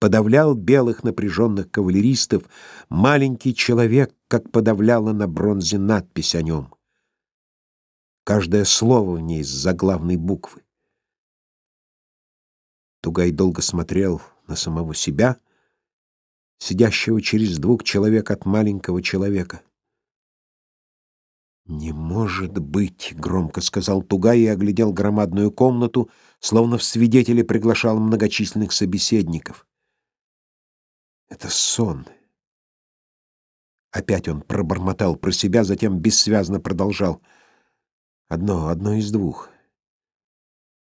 подавлял белых напряженных кавалеристов, маленький человек, как подавляла на бронзе надпись о нем. Каждое слово в ней с заглавной буквы. Тугай долго смотрел на самого себя, сидящего через двух человек от маленького человека. «Не может быть!» — громко сказал Тугай и оглядел громадную комнату, словно в свидетели приглашал многочисленных собеседников. «Это сон!» Опять он пробормотал про себя, затем бессвязно продолжал. «Одно, одно из двух.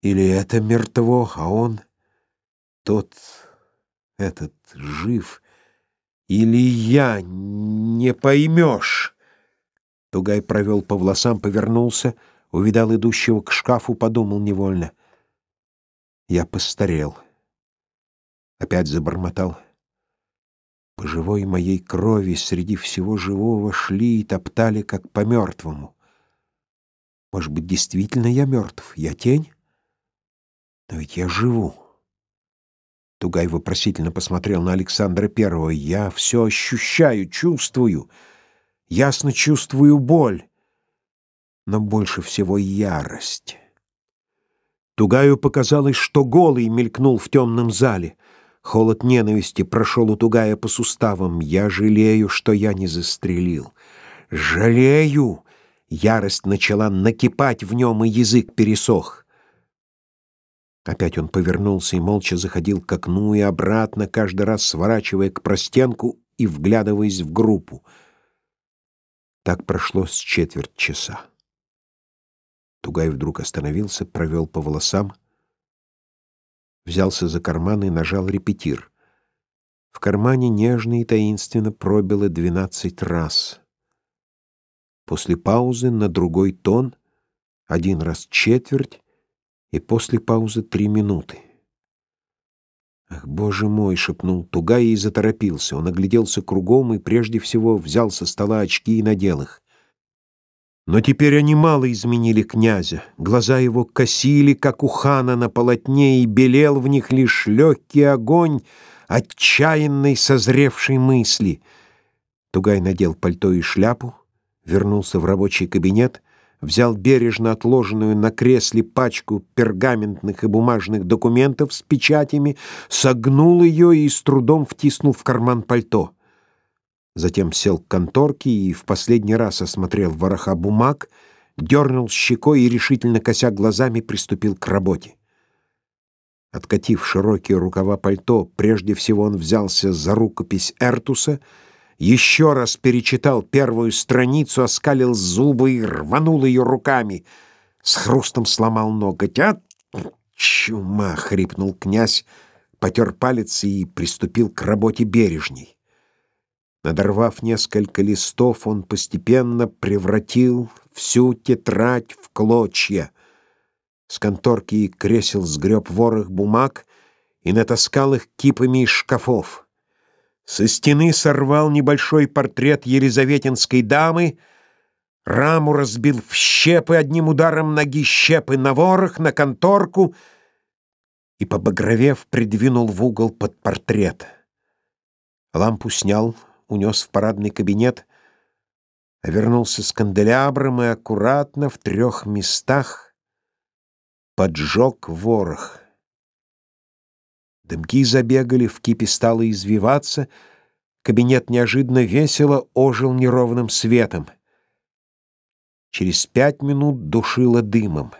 Или это мертво, а он...» тот, этот, жив, или я, не поймешь. Тугай провел по волосам, повернулся, увидал идущего к шкафу, подумал невольно. Я постарел. Опять забормотал. Живой моей крови среди всего живого шли и топтали, как по мертвому. Может быть, действительно я мертв? Я тень? Но ведь я живу. Тугай вопросительно посмотрел на Александра Первого. «Я все ощущаю, чувствую. Ясно чувствую боль. Но больше всего ярость». Тугаю показалось, что голый мелькнул в темном зале. Холод ненависти прошел у Тугая по суставам. «Я жалею, что я не застрелил. Жалею!» Ярость начала накипать в нем, и язык пересох. Опять он повернулся и молча заходил к окну и обратно, каждый раз сворачивая к простенку и вглядываясь в группу. Так прошло с четверть часа. Тугай вдруг остановился, провел по волосам, взялся за карман и нажал репетир. В кармане нежно и таинственно пробило двенадцать раз. После паузы на другой тон, один раз четверть, и после паузы три минуты. «Ах, боже мой!» — шепнул Тугай и заторопился. Он огляделся кругом и прежде всего взял со стола очки и надел их. Но теперь они мало изменили князя. Глаза его косили, как у хана на полотне, и белел в них лишь легкий огонь отчаянной созревшей мысли. Тугай надел пальто и шляпу, вернулся в рабочий кабинет — взял бережно отложенную на кресле пачку пергаментных и бумажных документов с печатями, согнул ее и с трудом втиснул в карман пальто. Затем сел к конторке и в последний раз осмотрел вороха бумаг, дернул щекой и, решительно кося глазами, приступил к работе. Откатив широкие рукава пальто, прежде всего он взялся за рукопись Эртуса — еще раз перечитал первую страницу, оскалил зубы и рванул ее руками. С хрустом сломал ноготь. «А, чума!» — хрипнул князь, потер палец и приступил к работе бережней. Надорвав несколько листов, он постепенно превратил всю тетрадь в клочья. С конторки и кресел сгреб ворох бумаг и натаскал их кипами из шкафов. Со стены сорвал небольшой портрет елизаветинской дамы, раму разбил в щепы одним ударом ноги щепы на ворох, на конторку и, побагровев, придвинул в угол под портрет. Лампу снял, унес в парадный кабинет, а вернулся с канделябром и аккуратно в трех местах поджег ворох. Дымки забегали, в кипе стало извиваться, кабинет неожиданно весело ожил неровным светом. Через пять минут душило дымом.